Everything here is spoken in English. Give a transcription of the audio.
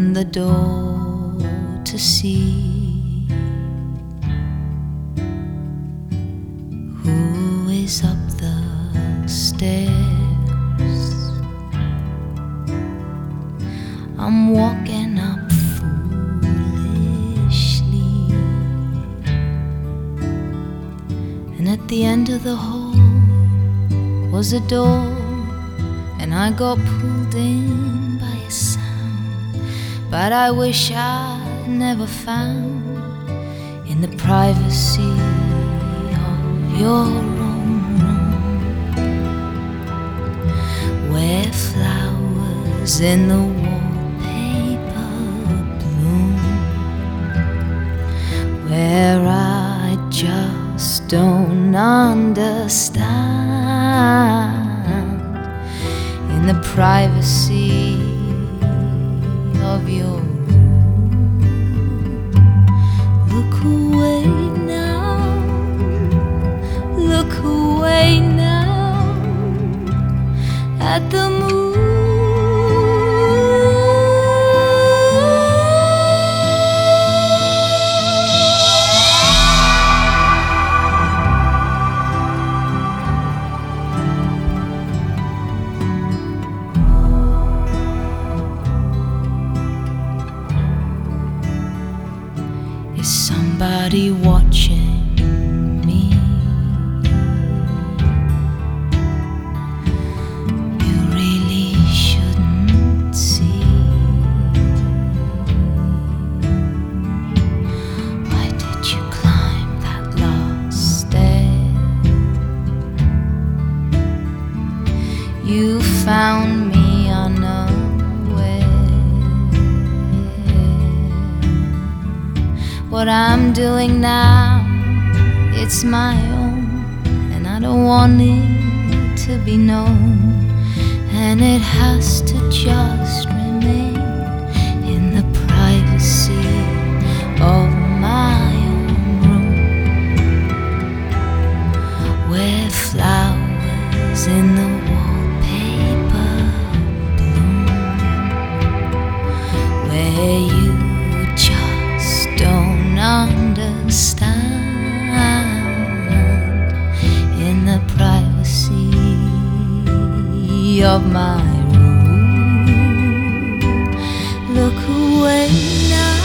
open the door to see who is up the stairs. I'm walking up foolishly, and at the end of the hall was a door, and I got pulled in by a. But I wish I'd never found in the privacy of your own room where flowers in the wallpaper bloom, where I just don't understand in the privacy of your. Look away now, look away now at the moon. Is somebody watching What I'm doing now, it's my own, and I don't want it to be known. And it has to just remain of my room. Look away now.